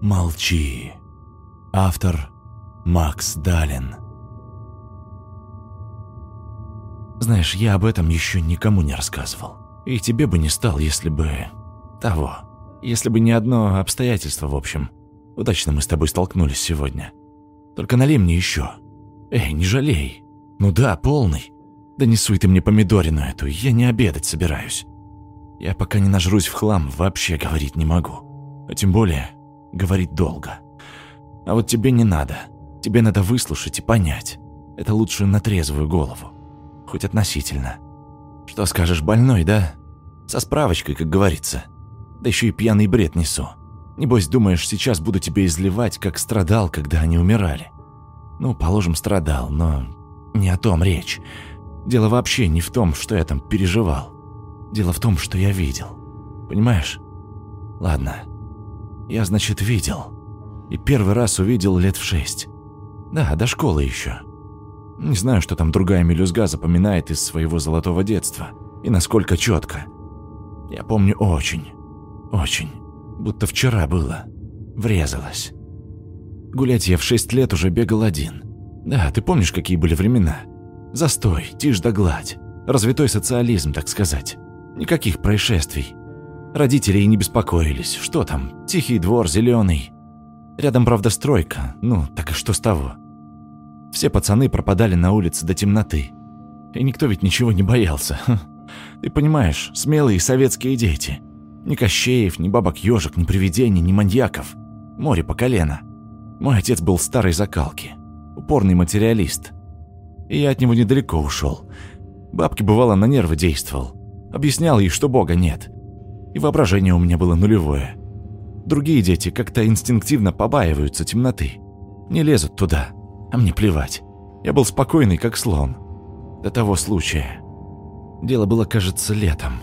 Молчи. Автор Макс Далин. Знаешь, я об этом еще никому не рассказывал. И тебе бы не стал, если бы... Того. Если бы не одно обстоятельство, в общем. Удачно мы с тобой столкнулись сегодня. Только налей мне еще. Эй, не жалей. Ну да, полный. Да не суй ты мне помидорину эту, я не обедать собираюсь. Я пока не нажрусь в хлам, вообще говорить не могу. А тем более, говорить долго. А вот тебе не надо. Тебе надо выслушать и понять. Это лучше на трезвую голову. Хоть относительно. Что скажешь, больной, да? Со справочкой, как говорится. Да еще и пьяный бред несу. Небось, думаешь, сейчас буду тебе изливать, как страдал, когда они умирали. Ну, положим, страдал, но не о том речь. Дело вообще не в том, что я там переживал. Дело в том, что я видел. Понимаешь? Ладно. Я, значит, видел. И первый раз увидел лет в шесть. Да, до школы еще. Не знаю, что там другая мелюзга запоминает из своего золотого детства. И насколько четко. Я помню очень. Очень. Будто вчера было. Врезалась. Гулять я в шесть лет уже бегал один. Да, ты помнишь, какие были времена? Застой, тишь да гладь. Развитой социализм, так сказать. Никаких происшествий. Родители и не беспокоились. Что там? Тихий двор, зеленый. Рядом, правда, стройка. Ну, так и что с того? Все пацаны пропадали на улице до темноты. И никто ведь ничего не боялся. Ты понимаешь, смелые советские дети. Ни Кощеев, ни бабок ёжик, ни привидений, ни маньяков. Море по колено. Мой отец был старой закалки. Упорный материалист. И я от него недалеко ушел. Бабке бывало на нервы действовал. Объяснял ей, что Бога нет. И воображение у меня было нулевое. Другие дети как-то инстинктивно побаиваются темноты. Не лезут туда. А мне плевать. Я был спокойный, как слон. До того случая. Дело было, кажется, летом.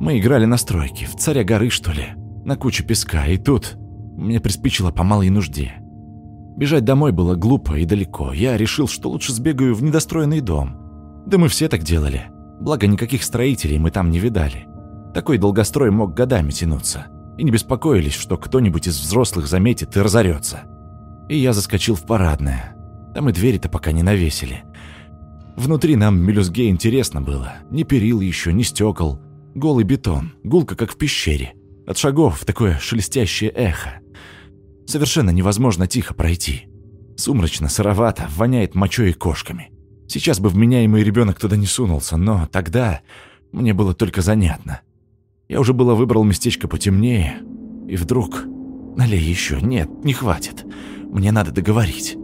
Мы играли на стройке, в царя горы, что ли, на куче песка, и тут мне приспичило по малой нужде. Бежать домой было глупо и далеко. Я решил, что лучше сбегаю в недостроенный дом. Да мы все так делали. Благо, никаких строителей мы там не видали. Такой долгострой мог годами тянуться. И не беспокоились, что кто-нибудь из взрослых заметит и разорется. И я заскочил в парадное. Там и двери-то пока не навесили. Внутри нам мелюзге интересно было. Ни перил еще, ни стекол. Голый бетон, гулка как в пещере. От шагов такое шелестящее эхо. Совершенно невозможно тихо пройти. Сумрачно, сыровато, воняет мочой и кошками. Сейчас бы вменяемый ребенок туда не сунулся, но тогда мне было только занятно. Я уже было выбрал местечко потемнее, и вдруг... Налей еще, нет, не хватит. Мне надо договорить.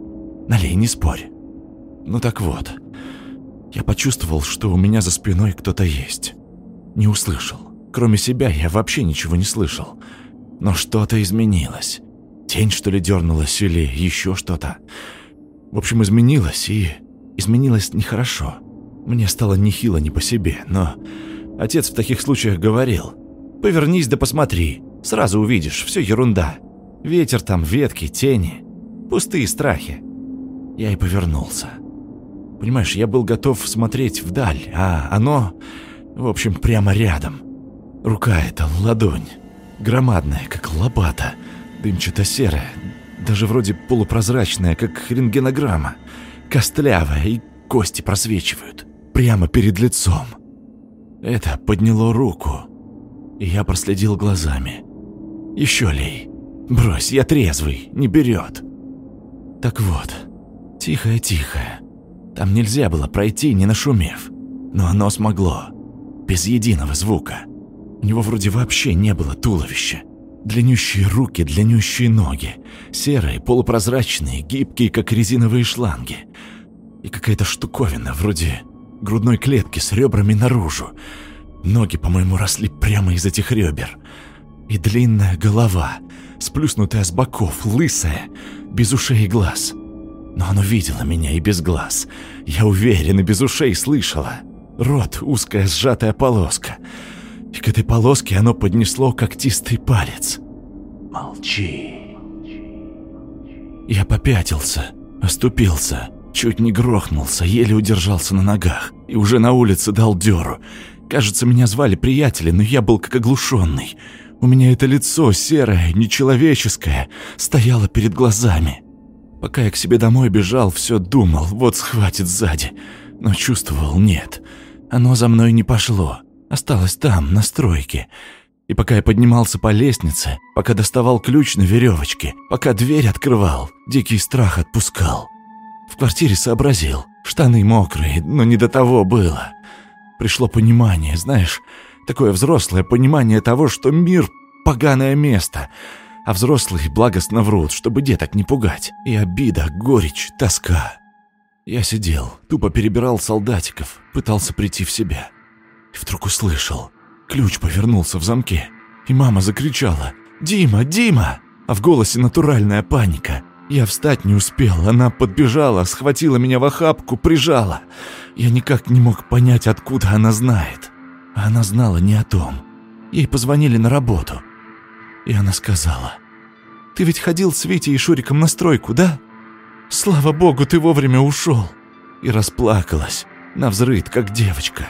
Налей, не спорь. Ну так вот, я почувствовал, что у меня за спиной кто-то есть. Не услышал. Кроме себя я вообще ничего не слышал. Но что-то изменилось. Тень, что ли, дернулась или еще что-то. В общем, изменилось и изменилось нехорошо. Мне стало нехило не по себе, но отец в таких случаях говорил, «Повернись да посмотри, сразу увидишь, все ерунда. Ветер там, ветки, тени, пустые страхи». Я и повернулся. Понимаешь, я был готов смотреть вдаль, а оно, в общем, прямо рядом. Рука эта, ладонь, громадная, как лопата, дымчато-серая, даже вроде полупрозрачная, как рентгенограмма костлявая, и кости просвечивают. Прямо перед лицом. Это подняло руку, и я проследил глазами. Еще лей. Брось, я трезвый, не берет. Так вот, тихое-тихое. Там нельзя было пройти, не нашумев. Но оно смогло. Без единого звука. У него вроде вообще не было туловища. Длиннющие руки, длиннющие ноги. Серые, полупрозрачные, гибкие, как резиновые шланги. И какая-то штуковина, вроде грудной клетки с ребрами наружу. Ноги, по-моему, росли прямо из этих ребер. И длинная голова, сплюснутая с боков, лысая, без ушей и глаз. Но оно видело меня и без глаз. Я уверен, и без ушей слышала. Рот, узкая сжатая полоска — и к этой полоске оно поднесло когтистый палец. «Молчи». Я попятился, оступился, чуть не грохнулся, еле удержался на ногах и уже на улице дал дёру. Кажется, меня звали приятели, но я был как оглушенный. У меня это лицо серое, нечеловеческое, стояло перед глазами. Пока я к себе домой бежал, все думал, вот схватит сзади. Но чувствовал, нет. Оно за мной не пошло. Осталось там, на стройке. И пока я поднимался по лестнице, пока доставал ключ на веревочке, пока дверь открывал, дикий страх отпускал. В квартире сообразил. Штаны мокрые, но не до того было. Пришло понимание, знаешь, такое взрослое понимание того, что мир — поганое место, а взрослые благостно врут, чтобы деток не пугать. И обида, горечь, тоска. Я сидел, тупо перебирал солдатиков, пытался прийти в себя. И вдруг услышал. Ключ повернулся в замке, и мама закричала «Дима, Дима!» А в голосе натуральная паника. Я встать не успел, она подбежала, схватила меня в охапку, прижала. Я никак не мог понять, откуда она знает. Она знала не о том. Ей позвонили на работу. И она сказала, «Ты ведь ходил с Витей и Шуриком на стройку, да? Слава богу, ты вовремя ушел!» И расплакалась, навзрыд, как девочка.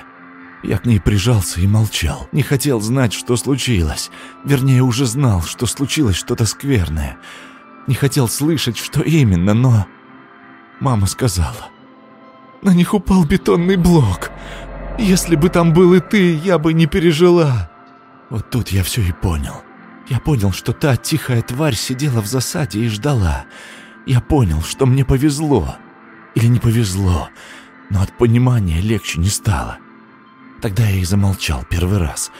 Я к ней прижался и молчал, не хотел знать, что случилось. Вернее, уже знал, что случилось что-то скверное. Не хотел слышать, что именно, но... Мама сказала. На них упал бетонный блок. Если бы там был и ты, я бы не пережила. Вот тут я все и понял. Я понял, что та тихая тварь сидела в засаде и ждала. Я понял, что мне повезло. Или не повезло, но от понимания легче не стало. Тогда я и замолчал первый раз.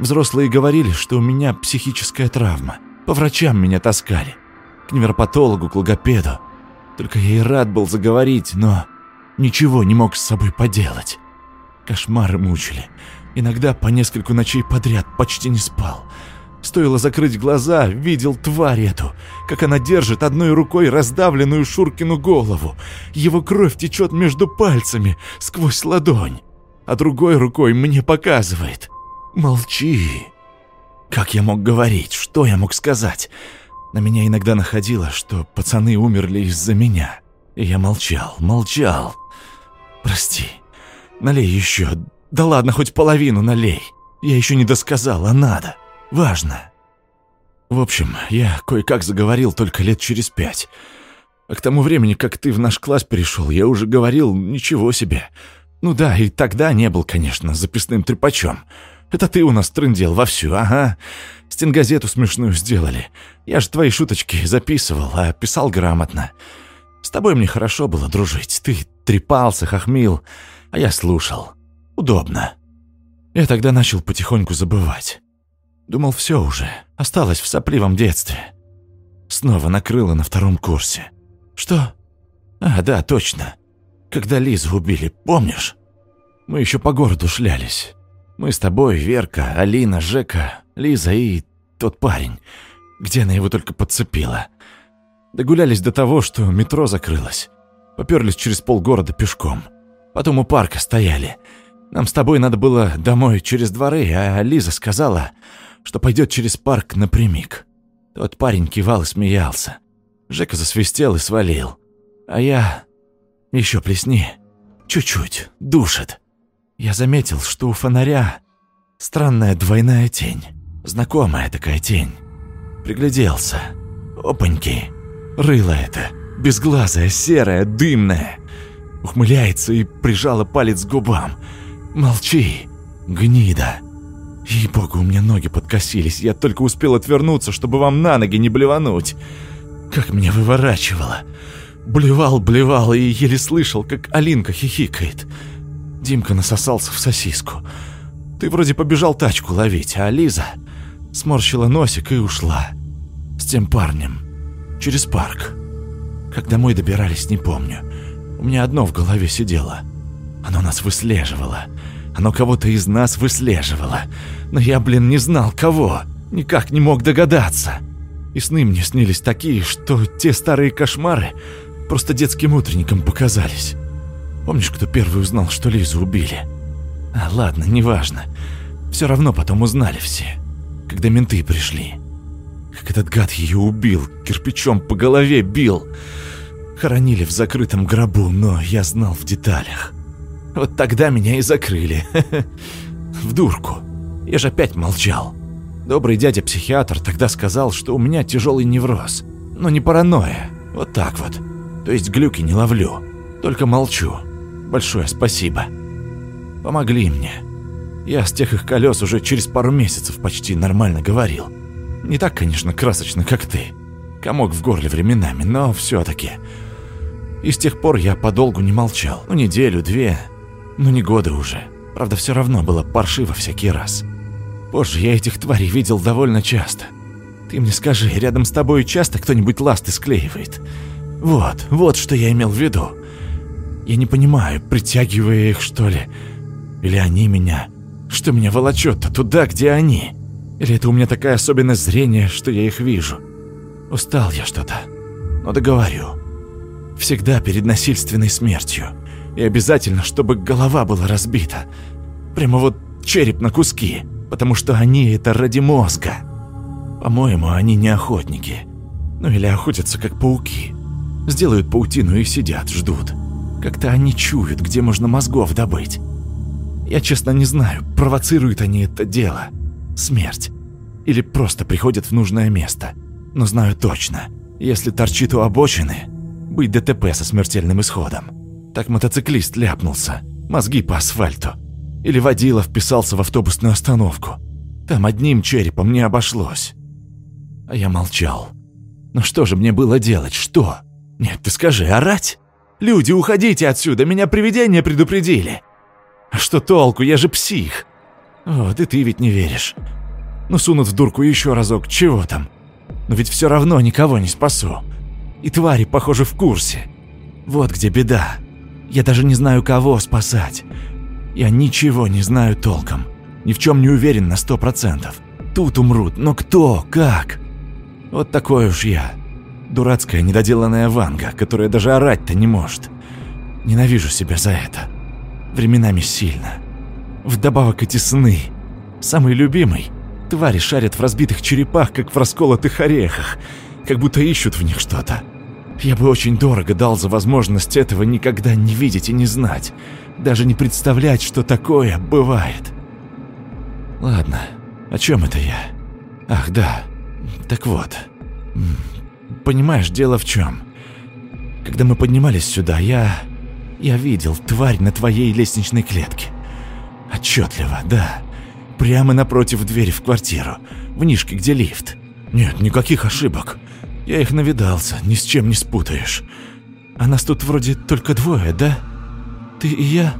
Взрослые говорили, что у меня психическая травма. По врачам меня таскали к невропатологу, к логопеду. Только я и рад был заговорить, но ничего не мог с собой поделать. Кошмары мучили. Иногда по нескольку ночей подряд почти не спал. Стоило закрыть глаза, видел тварь эту, как она держит одной рукой раздавленную Шуркину голову. Его кровь течет между пальцами, сквозь ладонь, а другой рукой мне показывает. «Молчи!» Как я мог говорить? Что я мог сказать? На меня иногда находило, что пацаны умерли из-за меня. И я молчал, молчал. Прости. Налей еще. Да ладно, хоть половину налей. Я еще не досказал, а надо. Важно. В общем, я кое-как заговорил только лет через пять. А к тому времени, как ты в наш класс перешел, я уже говорил ничего себе. Ну да, и тогда не был, конечно, записным трепачом. Это ты у нас трындел вовсю, ага. Стенгазету смешную сделали. Я же твои шуточки записывал, а писал грамотно. С тобой мне хорошо было дружить. Ты трепался, хохмил, а я слушал. Удобно. Я тогда начал потихоньку забывать. Думал, все уже, осталось в сопливом детстве. Снова накрыло на втором курсе. Что? А, да, точно. Когда Лизу убили, помнишь? Мы еще по городу шлялись. Мы с тобой, Верка, Алина, Жека, Лиза и тот парень. Где она его только подцепила. Догулялись до того, что метро закрылось. Поперлись через полгорода пешком. Потом у парка стояли. Нам с тобой надо было домой через дворы, а Лиза сказала, что пойдет через парк напрямик. Тот парень кивал и смеялся. Жека засвистел и свалил. А я... Еще плесни. Чуть-чуть. Душит. Я заметил, что у фонаря странная двойная тень. Знакомая такая тень. Пригляделся. Опаньки. Рыло это. Безглазая, серая, дымная. Ухмыляется и прижала палец к губам. Молчи. Гнида. Ей-богу, у меня ноги подкосились. Я только успел отвернуться, чтобы вам на ноги не блевануть. Как меня выворачивало. Блевал, блевал и еле слышал, как Алинка хихикает. Димка насосался в сосиску. Ты вроде побежал тачку ловить, а Лиза сморщила носик и ушла. С тем парнем. Через парк. Как домой добирались, не помню. У меня одно в голове сидело. Оно нас выслеживало. Оно кого-то из нас выслеживало. Но я, блин, не знал, кого. Никак не мог догадаться. И сны мне снились такие, что те старые кошмары просто детским утренником показались. Помнишь, кто первый узнал, что Лизу убили? А, ладно, неважно. Все равно потом узнали все, когда менты пришли. Как этот гад ее убил, кирпичом по голове бил. Хоронили в закрытом гробу, но я знал в деталях. Вот тогда меня и закрыли. В дурку. Я же опять молчал. Добрый дядя-психиатр тогда сказал, что у меня тяжелый невроз, но не паранойя. Вот так вот. То есть глюки не ловлю, только молчу. Большое спасибо. Помогли мне. Я с тех их колес уже через пару месяцев почти нормально говорил. Не так, конечно, красочно, как ты. Комок в горле временами, но все таки И с тех пор я подолгу не молчал. Ну, неделю, две, ну не годы уже. Правда, все равно было паршиво всякий раз. Позже я этих тварей видел довольно часто. Ты мне скажи, рядом с тобой часто кто-нибудь ласты склеивает? Вот, вот что я имел в виду. Я не понимаю, притягивая их, что ли? Или они меня? Что меня волочет-то туда, где они? Или это у меня такая особенность зрения, что я их вижу? Устал я что-то. Но договорю. Всегда перед насильственной смертью. И обязательно, чтобы голова была разбита. Прямо вот череп на куски. Потому что они это ради мозга. По-моему, они не охотники. Ну или охотятся как пауки. Сделают паутину и сидят, ждут. Как-то они чуют, где можно мозгов добыть. Я честно не знаю, провоцируют они это дело. Смерть. Или просто приходят в нужное место. Но знаю точно, если торчит у обочины, быть ДТП со смертельным исходом. Так мотоциклист ляпнулся, мозги по асфальту. Или водила вписался в автобусную остановку. Там одним черепом не обошлось. А я молчал. Ну что же мне было делать, что? Нет, ты скажи, орать? Люди, уходите отсюда, меня привидения предупредили. А что толку, я же псих. Вот и ты ведь не веришь. Ну сунут в дурку еще разок, чего там? Но ведь все равно никого не спасу. И твари, похоже, в курсе. Вот где беда. Я даже не знаю, кого спасать. Я ничего не знаю толком. Ни в чем не уверен на сто процентов. Тут умрут, но кто, как? Вот такой уж я. Дурацкая недоделанная Ванга, которая даже орать-то не может. Ненавижу себя за это. Временами сильно. Вдобавок эти сны. Самый любимый. Твари шарят в разбитых черепах, как в расколотых орехах. Как будто ищут в них что-то. Я бы очень дорого дал за возможность этого никогда не видеть и не знать. Даже не представлять, что такое бывает. Ладно, о чем это я? Ах, да. Так вот. Понимаешь, дело в чем? Когда мы поднимались сюда, я... Я видел тварь на твоей лестничной клетке. Отчетливо, да. Прямо напротив двери в квартиру. В нишке, где лифт. Нет, никаких ошибок. Я их навидался, ни с чем не спутаешь. А нас тут вроде только двое, да? Ты и я?